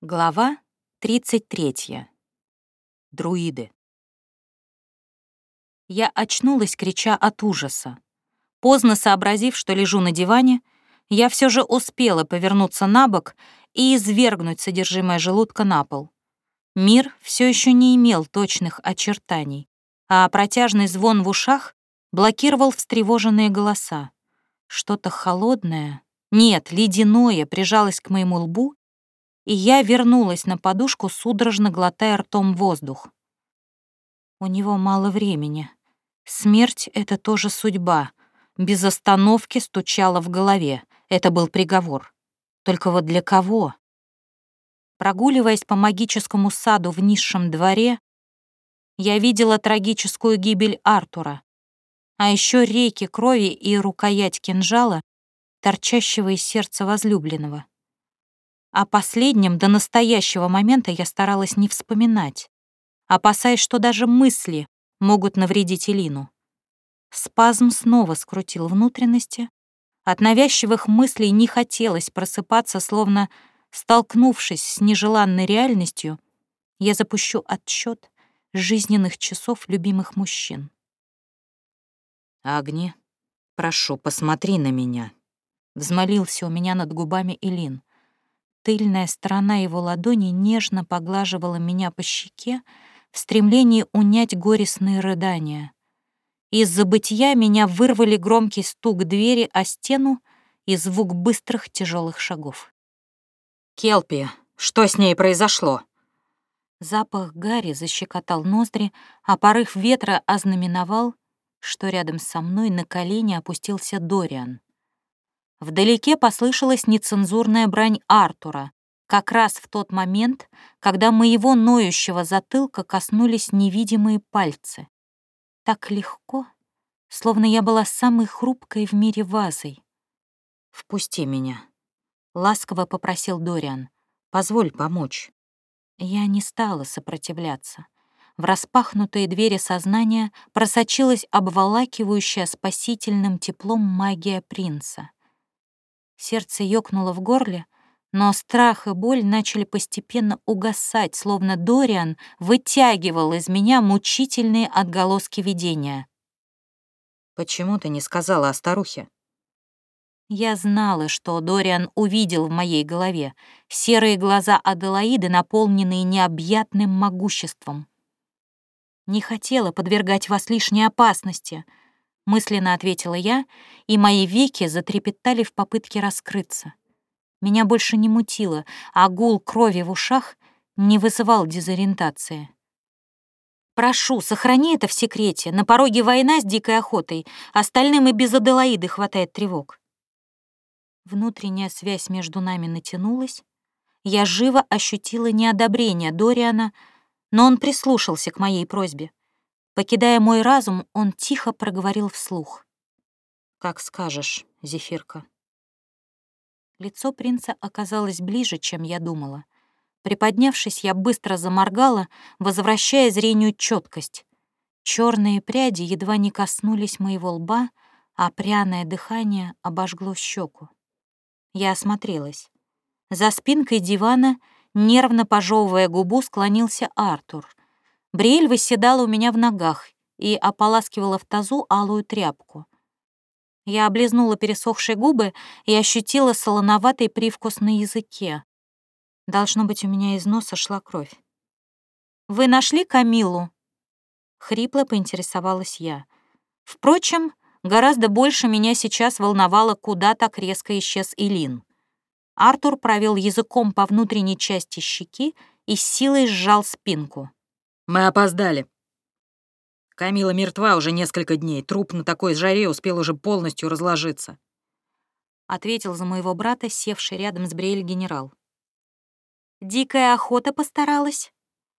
Глава 33. Друиды. Я очнулась, крича от ужаса. Поздно сообразив, что лежу на диване, я все же успела повернуться на бок и извергнуть содержимое желудка на пол. Мир все еще не имел точных очертаний, а протяжный звон в ушах блокировал встревоженные голоса. Что-то холодное, нет, ледяное прижалось к моему лбу и я вернулась на подушку, судорожно глотая ртом воздух. У него мало времени. Смерть — это тоже судьба. Без остановки стучала в голове. Это был приговор. Только вот для кого? Прогуливаясь по магическому саду в низшем дворе, я видела трагическую гибель Артура, а еще реки крови и рукоять кинжала, торчащего из сердца возлюбленного. О последнем до настоящего момента я старалась не вспоминать, опасаясь, что даже мысли могут навредить Элину. Спазм снова скрутил внутренности. От навязчивых мыслей не хотелось просыпаться, словно столкнувшись с нежеланной реальностью, я запущу отсчет жизненных часов любимых мужчин. «Агни, прошу, посмотри на меня», — взмолился у меня над губами Илин. Тыльная сторона его ладони нежно поглаживала меня по щеке в стремлении унять горестные рыдания. Из забытия меня вырвали громкий стук двери о стену и звук быстрых тяжелых шагов. «Келпи, что с ней произошло?» Запах гари защекотал ноздри, а порыв ветра ознаменовал, что рядом со мной на колени опустился Дориан. Вдалеке послышалась нецензурная брань Артура, как раз в тот момент, когда моего ноющего затылка коснулись невидимые пальцы. Так легко, словно я была самой хрупкой в мире вазой. «Впусти меня», — ласково попросил Дориан. «Позволь помочь». Я не стала сопротивляться. В распахнутые двери сознания просочилась обволакивающая спасительным теплом магия принца. Сердце ёкнуло в горле, но страх и боль начали постепенно угасать, словно Дориан вытягивал из меня мучительные отголоски видения. «Почему ты не сказала о старухе?» Я знала, что Дориан увидел в моей голове серые глаза Аделаиды, наполненные необъятным могуществом. Не хотела подвергать вас лишней опасности — мысленно ответила я, и мои веки затрепетали в попытке раскрыться. Меня больше не мутило, а гул крови в ушах не вызывал дезориентации. «Прошу, сохрани это в секрете. На пороге война с дикой охотой. Остальным и без Аделаиды хватает тревог». Внутренняя связь между нами натянулась. Я живо ощутила неодобрение Дориана, но он прислушался к моей просьбе. Покидая мой разум, он тихо проговорил вслух. «Как скажешь, Зефирка». Лицо принца оказалось ближе, чем я думала. Приподнявшись, я быстро заморгала, возвращая зрению четкость. Черные пряди едва не коснулись моего лба, а пряное дыхание обожгло щеку. Я осмотрелась. За спинкой дивана, нервно пожевывая губу, склонился Артур. Бриэль восседала у меня в ногах и ополаскивала в тазу алую тряпку. Я облизнула пересохшие губы и ощутила солоноватый привкус на языке. Должно быть, у меня из носа шла кровь. «Вы нашли Камилу?» Хрипло поинтересовалась я. Впрочем, гораздо больше меня сейчас волновало, куда так резко исчез Илин. Артур провел языком по внутренней части щеки и силой сжал спинку. Мы опоздали. Камила мертва уже несколько дней. Труп на такой жаре успел уже полностью разложиться. Ответил за моего брата, севший рядом с Бриэль генерал. Дикая охота постаралась.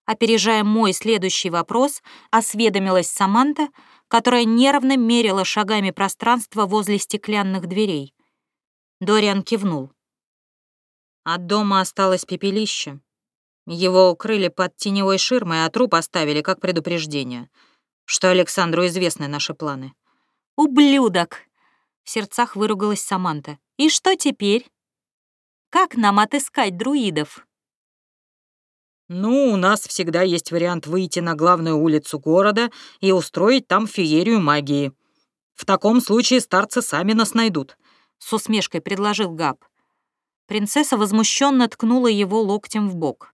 Опережая мой следующий вопрос, осведомилась Саманта, которая нервно мерила шагами пространство возле стеклянных дверей. Дориан кивнул. От дома осталось пепелище. Его укрыли под теневой ширмой, а труп оставили как предупреждение, что Александру известны наши планы. «Ублюдок!» — в сердцах выругалась Саманта. «И что теперь? Как нам отыскать друидов?» «Ну, у нас всегда есть вариант выйти на главную улицу города и устроить там феерию магии. В таком случае старцы сами нас найдут», — с усмешкой предложил Габ. Принцесса возмущенно ткнула его локтем в бок.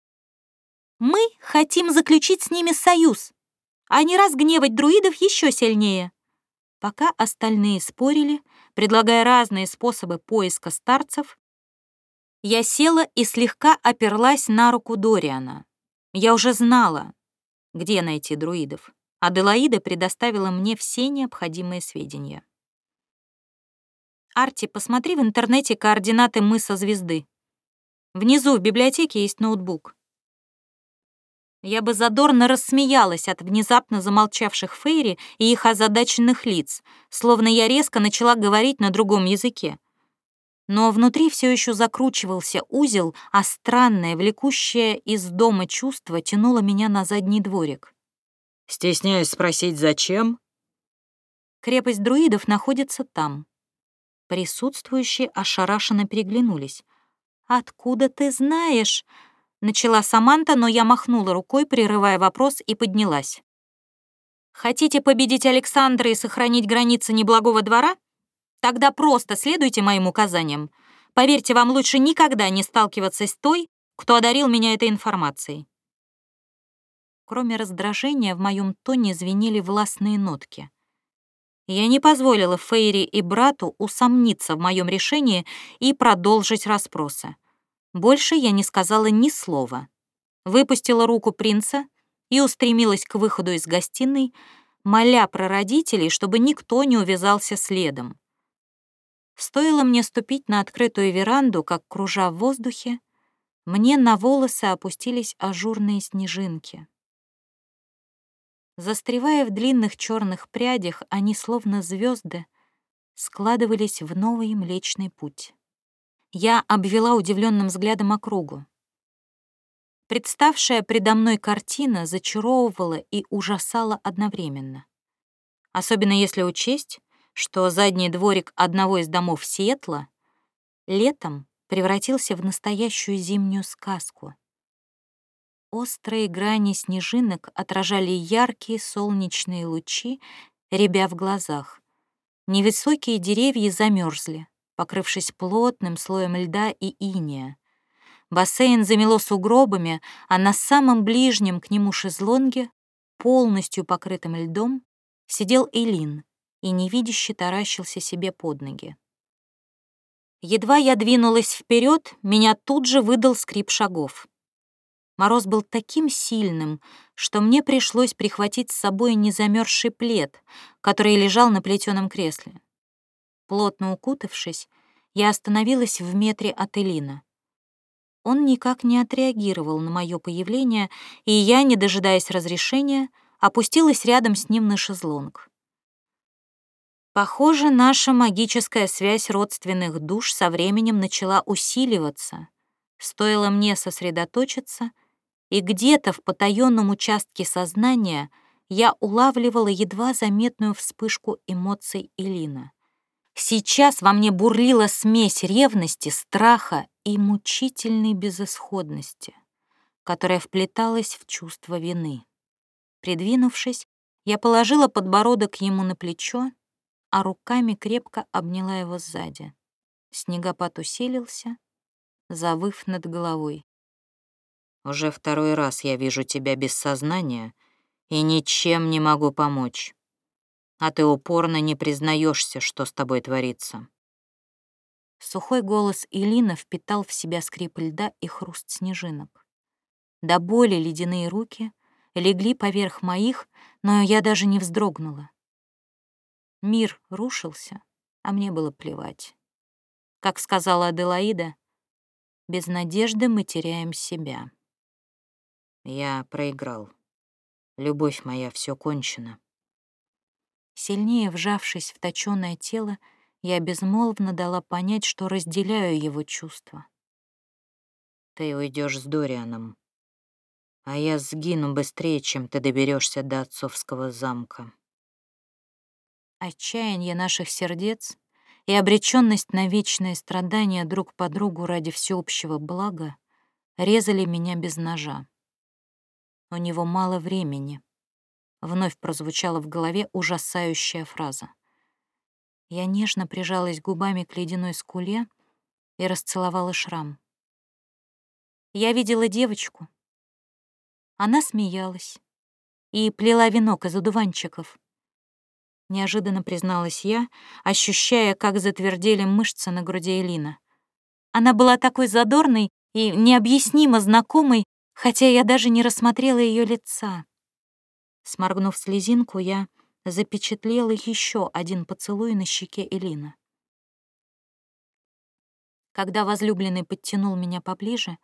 «Мы хотим заключить с ними союз, а не разгневать друидов еще сильнее». Пока остальные спорили, предлагая разные способы поиска старцев, я села и слегка оперлась на руку Дориана. Я уже знала, где найти друидов. Аделаида предоставила мне все необходимые сведения. «Арти, посмотри в интернете координаты мыса звезды. Внизу в библиотеке есть ноутбук». Я бы задорно рассмеялась от внезапно замолчавших Фейри и их озадаченных лиц, словно я резко начала говорить на другом языке но внутри все еще закручивался узел, а странное, влекущее из дома чувство тянуло меня на задний дворик. «Стесняюсь спросить, зачем?» Крепость друидов находится там. Присутствующие ошарашенно переглянулись. «Откуда ты знаешь?» — начала Саманта, но я махнула рукой, прерывая вопрос, и поднялась. «Хотите победить Александра и сохранить границы неблагого двора? Тогда просто следуйте моим указаниям. Поверьте, вам лучше никогда не сталкиваться с той, кто одарил меня этой информацией. Кроме раздражения, в моем тоне звенели властные нотки. Я не позволила Фейри и брату усомниться в моем решении и продолжить расспросы. Больше я не сказала ни слова. Выпустила руку принца и устремилась к выходу из гостиной, моля про родителей, чтобы никто не увязался следом. Стоило мне ступить на открытую веранду, как, кружа в воздухе, мне на волосы опустились ажурные снежинки. Застревая в длинных черных прядях, они, словно звезды, складывались в новый Млечный Путь. Я обвела удивленным взглядом округу. Представшая предо мной картина зачаровывала и ужасала одновременно. Особенно если учесть, что задний дворик одного из домов Сиэтла летом превратился в настоящую зимнюю сказку. Острые грани снежинок отражали яркие солнечные лучи, ребя в глазах. Невысокие деревья замерзли, покрывшись плотным слоем льда и иния. Бассейн замело сугробами, а на самом ближнем к нему шезлонге, полностью покрытым льдом, сидел Элин, и невидяще таращился себе под ноги. Едва я двинулась вперед, меня тут же выдал скрип шагов. Мороз был таким сильным, что мне пришлось прихватить с собой незамерзший плед, который лежал на плетеном кресле. Плотно укутавшись, я остановилась в метре от Элина. Он никак не отреагировал на мое появление, и я, не дожидаясь разрешения, опустилась рядом с ним на шезлонг. Похоже, наша магическая связь родственных душ со временем начала усиливаться. Стоило мне сосредоточиться, и где-то в потаенном участке сознания я улавливала едва заметную вспышку эмоций Илина. Сейчас во мне бурлила смесь ревности, страха и мучительной безысходности, которая вплеталась в чувство вины. Придвинувшись, я положила подбородок ему на плечо а руками крепко обняла его сзади. Снегопад усилился, завыв над головой. «Уже второй раз я вижу тебя без сознания и ничем не могу помочь. А ты упорно не признаешься, что с тобой творится». Сухой голос Илина впитал в себя скрип льда и хруст снежинок. До боли ледяные руки легли поверх моих, но я даже не вздрогнула. Мир рушился, а мне было плевать. Как сказала Аделаида, без надежды мы теряем себя. Я проиграл. Любовь моя, все кончено. Сильнее вжавшись в точёное тело, я безмолвно дала понять, что разделяю его чувства. Ты уйдешь с Дорианом, а я сгину быстрее, чем ты доберешься до отцовского замка. Отчаяние наших сердец и обреченность на вечное страдание друг по другу ради всеобщего блага резали меня без ножа. У него мало времени. Вновь прозвучала в голове ужасающая фраза. Я нежно прижалась губами к ледяной скуле и расцеловала шрам. Я видела девочку. Она смеялась и плела венок из одуванчиков. Неожиданно призналась я, ощущая, как затвердели мышцы на груди Элина. Она была такой задорной и необъяснимо знакомой, хотя я даже не рассмотрела ее лица. Сморгнув слезинку, я запечатлела еще один поцелуй на щеке Элина. Когда возлюбленный подтянул меня поближе,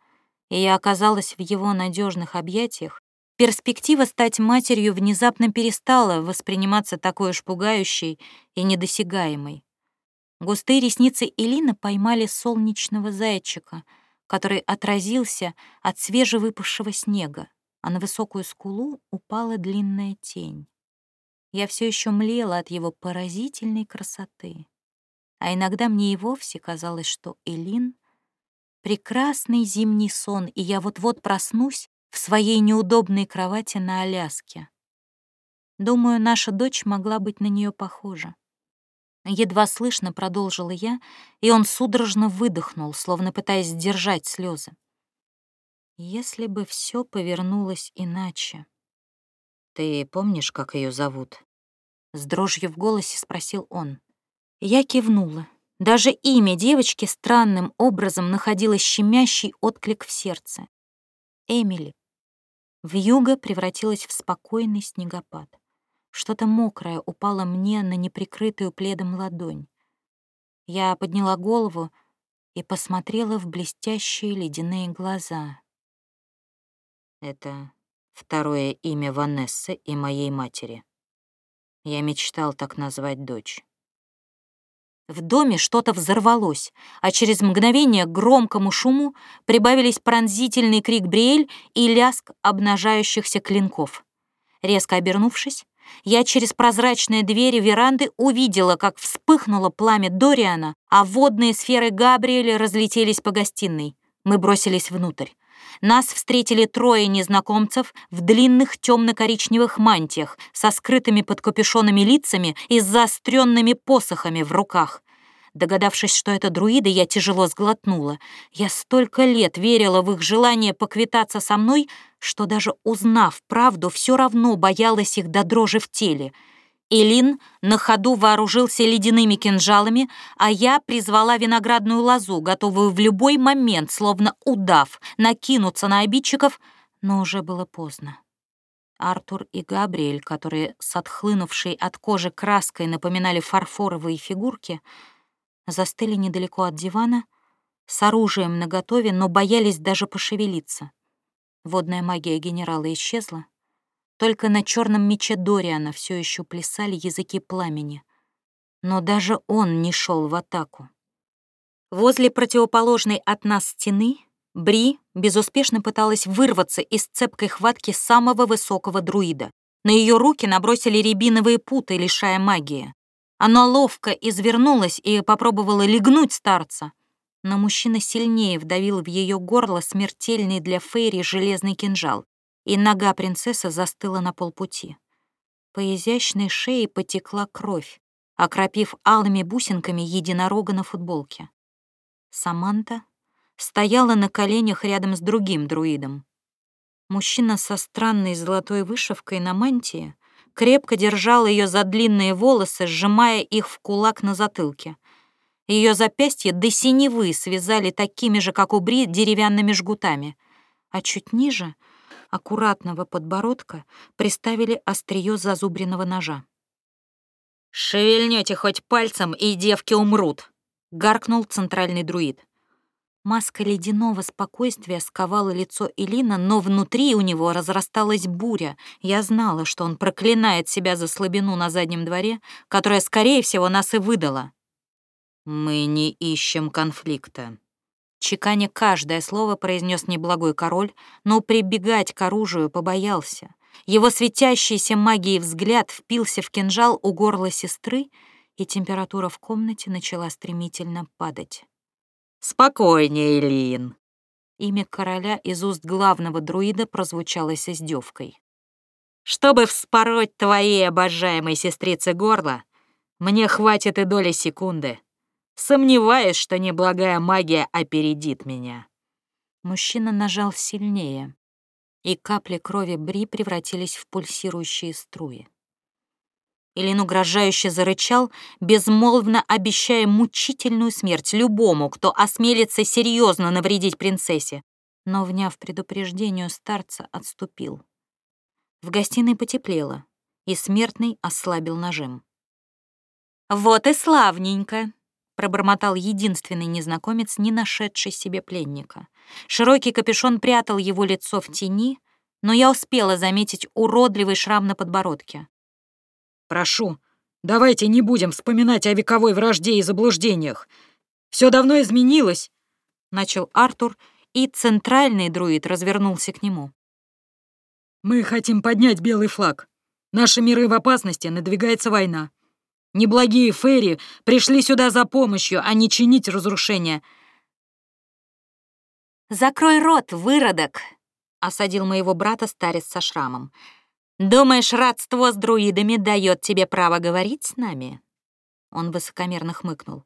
и я оказалась в его надежных объятиях, перспектива стать матерью внезапно перестала восприниматься такой уж пугающей и недосягаемой. Густые ресницы Элины поймали солнечного зайчика, который отразился от свежевыпавшего снега, а на высокую скулу упала длинная тень. Я все еще млела от его поразительной красоты. А иногда мне и вовсе казалось, что Элин — прекрасный зимний сон, и я вот-вот проснусь в своей неудобной кровати на Аляске. Думаю, наша дочь могла быть на нее похожа. Едва слышно продолжила я, и он судорожно выдохнул, словно пытаясь сдержать слезы. Если бы все повернулось иначе. «Ты помнишь, как ее зовут?» С дрожью в голосе спросил он. Я кивнула. Даже имя девочки странным образом находило щемящий отклик в сердце. Эмили. Вьюга превратилась в спокойный снегопад. Что-то мокрое упало мне на неприкрытую пледом ладонь. Я подняла голову и посмотрела в блестящие ледяные глаза. Это второе имя Ванессы и моей матери. Я мечтал так назвать дочь. В доме что-то взорвалось, а через мгновение к громкому шуму прибавились пронзительный крик Бриэль и лязг обнажающихся клинков. Резко обернувшись, я через прозрачные двери веранды увидела, как вспыхнуло пламя Дориана, а водные сферы Габриэля разлетелись по гостиной. Мы бросились внутрь. Нас встретили трое незнакомцев в длинных темно-коричневых мантиях со скрытыми под капюшонами лицами и с заостренными посохами в руках. Догадавшись, что это друиды, я тяжело сглотнула. Я столько лет верила в их желание поквитаться со мной, что даже узнав правду, все равно боялась их до дрожи в теле. Элин на ходу вооружился ледяными кинжалами, а я призвала виноградную лозу, готовую в любой момент, словно удав, накинуться на обидчиков, но уже было поздно. Артур и Габриэль, которые с отхлынувшей от кожи краской напоминали фарфоровые фигурки, застыли недалеко от дивана, с оружием наготове, но боялись даже пошевелиться. Водная магия генерала исчезла. Только на черном мече Дориана все еще плясали языки пламени. Но даже он не шел в атаку. Возле противоположной от нас стены Бри безуспешно пыталась вырваться из цепкой хватки самого высокого друида. На ее руки набросили рябиновые путы, лишая магии. Она ловко извернулась и попробовала легнуть старца, но мужчина сильнее вдавил в ее горло смертельный для Фейри железный кинжал, и нога принцессы застыла на полпути. По изящной шее потекла кровь, окропив алыми бусинками единорога на футболке. Саманта стояла на коленях рядом с другим друидом. Мужчина со странной золотой вышивкой на мантии крепко держал ее за длинные волосы, сжимая их в кулак на затылке. Ее запястья до синевы связали такими же, как у Бри, деревянными жгутами, а чуть ниже аккуратного подбородка приставили острие зазубренного ножа. «Шевельнете хоть пальцем, и девки умрут!» — гаркнул центральный друид. Маска ледяного спокойствия сковала лицо Элина, но внутри у него разрасталась буря. Я знала, что он проклинает себя за слабину на заднем дворе, которая, скорее всего, нас и выдала. «Мы не ищем конфликта», Чеканя каждое слово произнес неблагой король, но прибегать к оружию побоялся. Его светящийся магией взгляд впился в кинжал у горла сестры, и температура в комнате начала стремительно падать. «Спокойнее, Лин». Имя короля из уст главного друида прозвучало с издевкой. «Чтобы вспороть твоей обожаемой сестрице горло, мне хватит и доли секунды. Сомневаюсь, что неблагая магия опередит меня». Мужчина нажал сильнее, и капли крови Бри превратились в пульсирующие струи. Илин угрожающе зарычал, безмолвно обещая мучительную смерть любому, кто осмелится серьезно навредить принцессе. Но, вняв предупреждению старца, отступил. В гостиной потеплело, и смертный ослабил нажим. «Вот и славненько!» — пробормотал единственный незнакомец, не нашедший себе пленника. Широкий капюшон прятал его лицо в тени, но я успела заметить уродливый шрам на подбородке. Прошу, давайте не будем вспоминать о вековой вражде и заблуждениях. Все давно изменилось, начал Артур, и центральный друид развернулся к нему. Мы хотим поднять белый флаг. Наши миры в опасности, надвигается война. Неблагие фейри пришли сюда за помощью, а не чинить разрушения. «Закрой рот, выродок!» — осадил моего брата старец со шрамом. «Думаешь, родство с друидами дает тебе право говорить с нами?» Он высокомерно хмыкнул.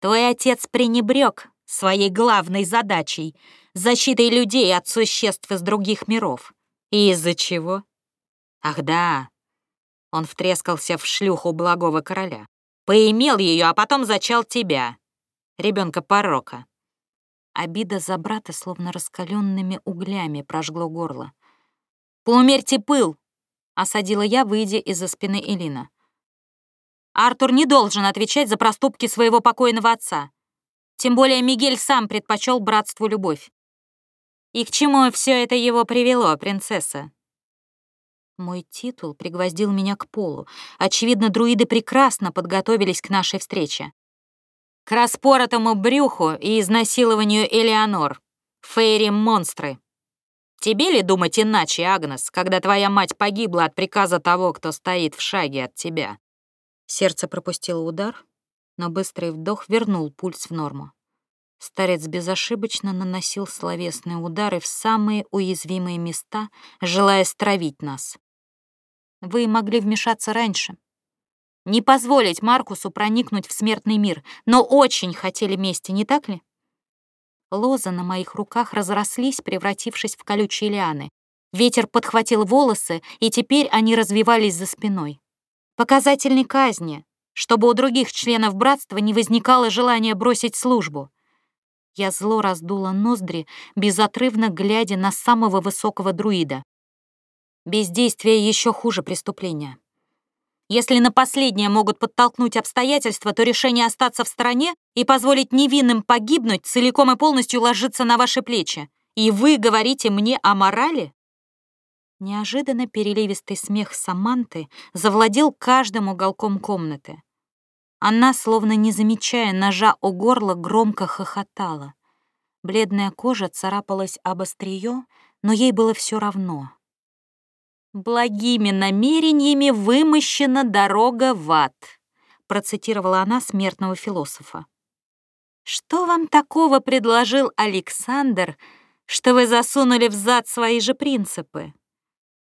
«Твой отец пренебрег своей главной задачей — защитой людей от существ из других миров. И из-за чего? Ах да, он втрескался в шлюху благого короля. Поимел ее, а потом зачал тебя, ребенка порока. Обида за брата словно раскаленными углями прожгло горло. «Поумерьте пыл!» — осадила я, выйдя из-за спины Элина. «Артур не должен отвечать за проступки своего покойного отца. Тем более Мигель сам предпочел братству любовь. И к чему все это его привело, принцесса?» Мой титул пригвоздил меня к полу. Очевидно, друиды прекрасно подготовились к нашей встрече. К распоротому брюху и изнасилованию Элеонор. Фейри-монстры. Тебе ли думать иначе, Агнес, когда твоя мать погибла от приказа того, кто стоит в шаге от тебя?» Сердце пропустило удар, но быстрый вдох вернул пульс в норму. Старец безошибочно наносил словесные удары в самые уязвимые места, желая стравить нас. Вы могли вмешаться раньше. Не позволить Маркусу проникнуть в смертный мир, но очень хотели мести, не так ли? Лозы на моих руках разрослись, превратившись в колючие лианы. Ветер подхватил волосы, и теперь они развивались за спиной. Показательной казни, чтобы у других членов братства не возникало желания бросить службу. Я зло раздула ноздри, безотрывно глядя на самого высокого друида. Бездействие еще хуже преступления. Если на последнее могут подтолкнуть обстоятельства, то решение остаться в стороне и позволить невинным погибнуть целиком и полностью ложится на ваши плечи. И вы говорите мне о морали? Неожиданно переливистый смех Саманты завладел каждым уголком комнаты. Она, словно не замечая ножа у горла, громко хохотала. Бледная кожа царапалась об острие, но ей было все равно. «Благими намерениями вымощена дорога в ад», процитировала она смертного философа. «Что вам такого предложил Александр, что вы засунули в зад свои же принципы?»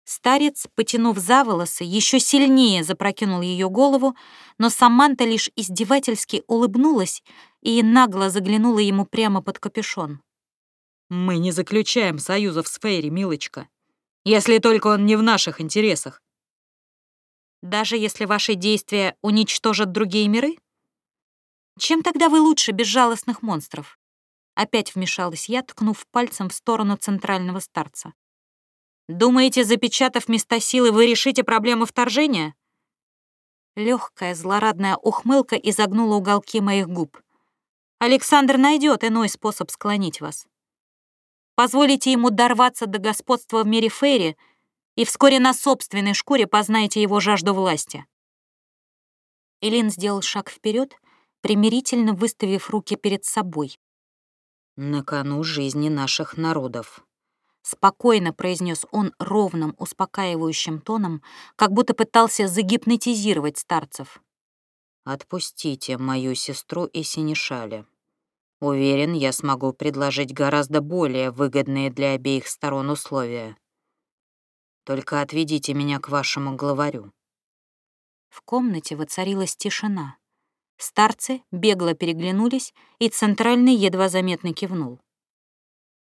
Старец, потянув за волосы, еще сильнее запрокинул ее голову, но Саманта лишь издевательски улыбнулась и нагло заглянула ему прямо под капюшон. «Мы не заключаем союзов с Фейри, милочка», если только он не в наших интересах. Даже если ваши действия уничтожат другие миры? Чем тогда вы лучше безжалостных монстров? Опять вмешалась я, ткнув пальцем в сторону центрального старца. Думаете, запечатав места силы, вы решите проблему вторжения? Легкая злорадная ухмылка изогнула уголки моих губ. Александр найдет иной способ склонить вас. Позволите ему дорваться до господства в мире Фейри, и вскоре на собственной шкуре познаете его жажду власти. Илин сделал шаг вперед, примирительно выставив руки перед собой. «На кону жизни наших народов», — спокойно произнес он ровным, успокаивающим тоном, как будто пытался загипнотизировать старцев. «Отпустите мою сестру и Синишаля. Уверен, я смогу предложить гораздо более выгодные для обеих сторон условия. Только отведите меня к вашему главарю». В комнате воцарилась тишина. Старцы бегло переглянулись, и центральный едва заметно кивнул.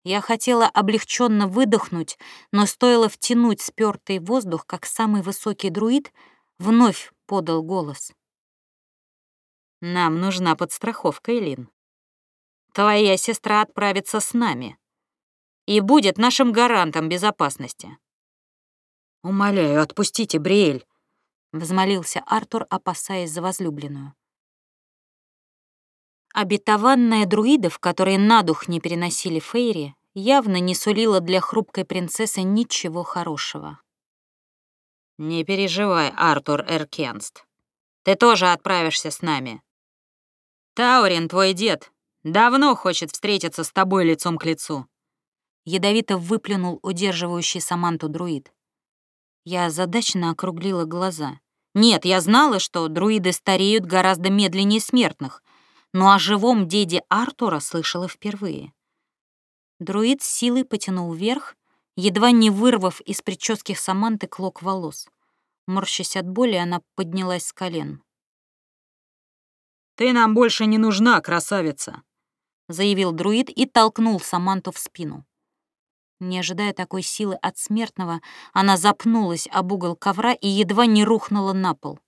Я хотела облегченно выдохнуть, но стоило втянуть спёртый воздух, как самый высокий друид вновь подал голос. «Нам нужна подстраховка, Элин. Твоя сестра отправится с нами и будет нашим гарантом безопасности». «Умоляю, отпустите, Бриэль», — взмолился Артур, опасаясь за возлюбленную. Обетованная друидов, которые на дух не переносили Фейри, явно не сулила для хрупкой принцессы ничего хорошего. «Не переживай, Артур Эркенст. Ты тоже отправишься с нами. Таурин, твой дед, давно хочет встретиться с тобой лицом к лицу». Ядовито выплюнул удерживающий Саманту друид. Я задачно округлила глаза. Нет, я знала, что друиды стареют гораздо медленнее смертных, но о живом деде Артура слышала впервые. Друид с силой потянул вверх, едва не вырвав из прически Саманты клок волос. Морщась от боли, она поднялась с колен. «Ты нам больше не нужна, красавица!» Заявил друид и толкнул Саманту в спину. Не ожидая такой силы от смертного, она запнулась об угол ковра и едва не рухнула на пол.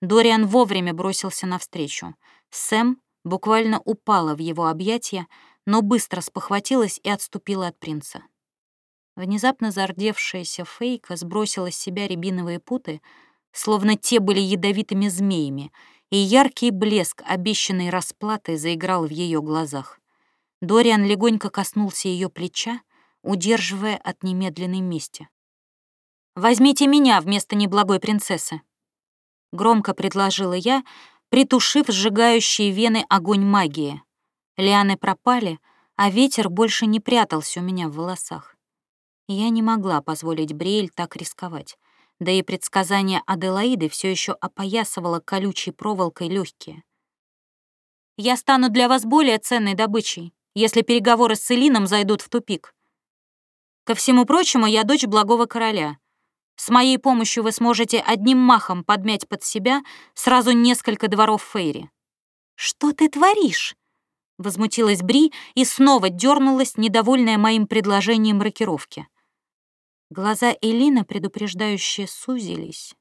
Дориан вовремя бросился навстречу. Сэм буквально упала в его объятия, но быстро спохватилась и отступила от принца. Внезапно зардевшаяся Фейка сбросила с себя рябиновые путы, словно те были ядовитыми змеями, и яркий блеск обещанной расплаты заиграл в ее глазах. Дориан легонько коснулся ее плеча, удерживая от немедленной мести. «Возьмите меня вместо неблагой принцессы», — громко предложила я, притушив сжигающие вены огонь магии. Лианы пропали, а ветер больше не прятался у меня в волосах. Я не могла позволить Бриэль так рисковать, да и предсказание Аделаиды все еще опоясывало колючей проволокой легкие. «Я стану для вас более ценной добычей, если переговоры с Элином зайдут в тупик. Ко всему прочему, я дочь благого короля. С моей помощью вы сможете одним махом подмять под себя сразу несколько дворов Фейри». «Что ты творишь?» Возмутилась Бри и снова дернулась, недовольная моим предложением рокировки. Глаза Элины, предупреждающие, сузились.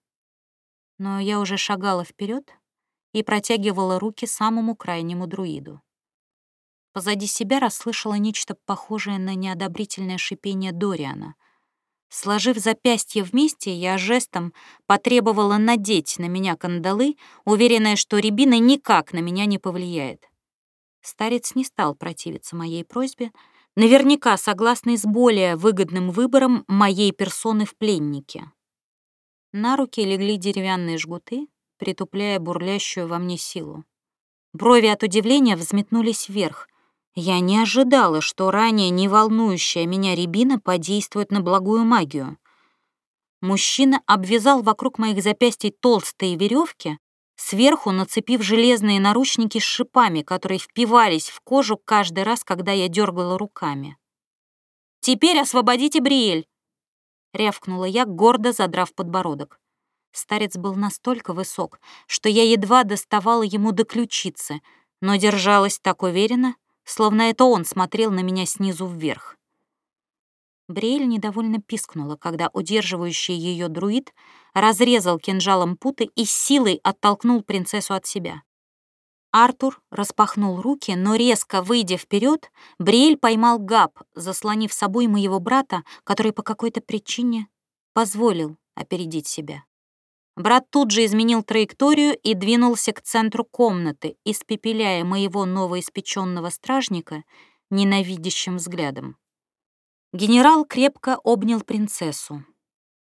Но я уже шагала вперед и протягивала руки самому крайнему друиду. Позади себя расслышала нечто похожее на неодобрительное шипение Дориана. Сложив запястье вместе, я жестом потребовала надеть на меня кандалы, уверенная, что рябина никак на меня не повлияет. Старец не стал противиться моей просьбе, наверняка согласный с более выгодным выбором моей персоны в пленнике. На руки легли деревянные жгуты, притупляя бурлящую во мне силу. Брови от удивления взметнулись вверх. Я не ожидала, что ранее не волнующая меня рябина подействует на благую магию. Мужчина обвязал вокруг моих запястий толстые веревки, сверху нацепив железные наручники с шипами, которые впивались в кожу каждый раз, когда я дергала руками. «Теперь освободите Бриэль!» — рявкнула я, гордо задрав подбородок. Старец был настолько высок, что я едва доставала ему до ключицы, но держалась так уверенно, словно это он смотрел на меня снизу вверх. Бриэль недовольно пискнула, когда удерживающий ее друид разрезал кинжалом путы и силой оттолкнул принцессу от себя. Артур распахнул руки, но резко выйдя вперед, Бриэль поймал Габ, заслонив собой моего брата, который по какой-то причине позволил опередить себя. Брат тут же изменил траекторию и двинулся к центру комнаты, испепеляя моего новоиспеченного стражника ненавидящим взглядом. Генерал крепко обнял принцессу.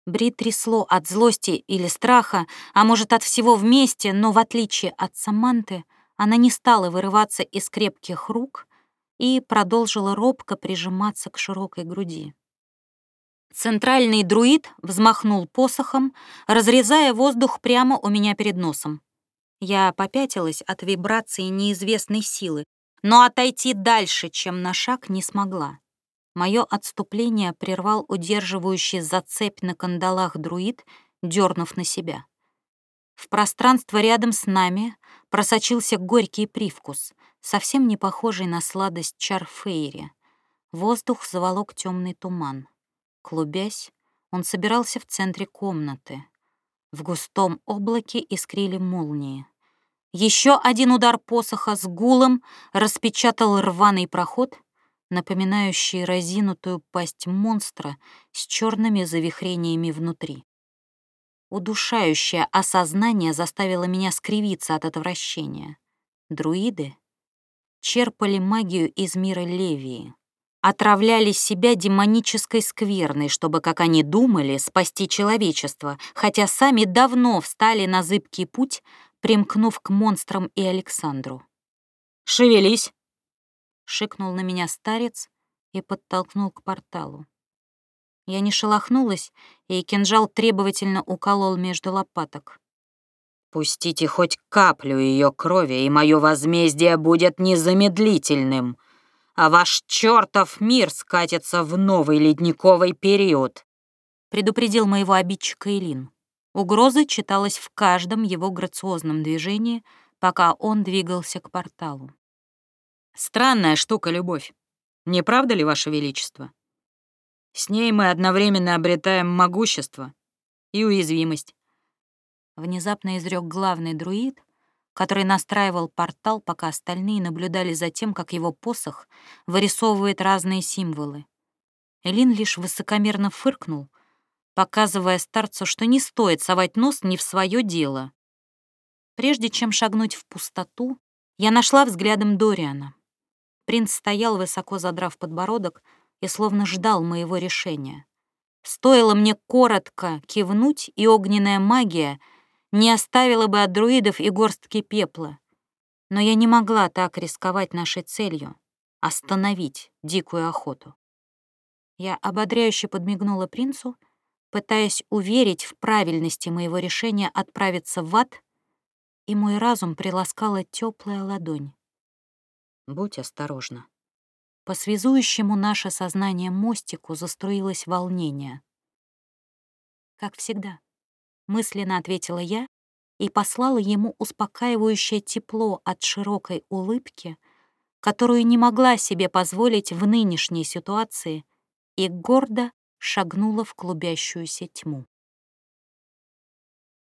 Бри трясло от злости или страха, а может, от всего вместе, но в отличие от Саманты, она не стала вырываться из крепких рук и продолжила робко прижиматься к широкой груди. Центральный друид взмахнул посохом, разрезая воздух прямо у меня перед носом. Я попятилась от вибрации неизвестной силы, но отойти дальше, чем на шаг, не смогла. Мое отступление прервал удерживающий за цепь на кандалах друид, дернув на себя. В пространство рядом с нами просочился горький привкус, совсем не похожий на сладость чарфейри. Воздух заволок темный туман. Клубясь, он собирался в центре комнаты. В густом облаке искрили молнии. Еще один удар посоха с гулом распечатал рваный проход, напоминающий разинутую пасть монстра с черными завихрениями внутри. Удушающее осознание заставило меня скривиться от отвращения. Друиды черпали магию из мира Левии, отравляли себя демонической скверной, чтобы, как они думали, спасти человечество, хотя сами давно встали на зыбкий путь, примкнув к монстрам и Александру. «Шевелись!» — шикнул на меня старец и подтолкнул к порталу. Я не шелохнулась, и кинжал требовательно уколол между лопаток. «Пустите хоть каплю ее крови, и мое возмездие будет незамедлительным, а ваш чертов мир скатится в новый ледниковый период», предупредил моего обидчика Илин. Угроза читалась в каждом его грациозном движении, пока он двигался к порталу. «Странная штука, любовь. Не правда ли, Ваше Величество? С ней мы одновременно обретаем могущество и уязвимость». Внезапно изрек главный друид, который настраивал портал, пока остальные наблюдали за тем, как его посох вырисовывает разные символы. Элин лишь высокомерно фыркнул, показывая старцу, что не стоит совать нос не в свое дело. Прежде чем шагнуть в пустоту, я нашла взглядом Дориана. Принц стоял, высоко задрав подбородок, и словно ждал моего решения. Стоило мне коротко кивнуть, и огненная магия не оставила бы от друидов и горстки пепла. Но я не могла так рисковать нашей целью — остановить дикую охоту. Я ободряюще подмигнула принцу — пытаясь уверить в правильности моего решения отправиться в ад, и мой разум приласкала теплая ладонь. «Будь осторожна». По связующему наше сознание мостику заструилось волнение. «Как всегда», — мысленно ответила я и послала ему успокаивающее тепло от широкой улыбки, которую не могла себе позволить в нынешней ситуации, и гордо шагнула в клубящуюся тьму.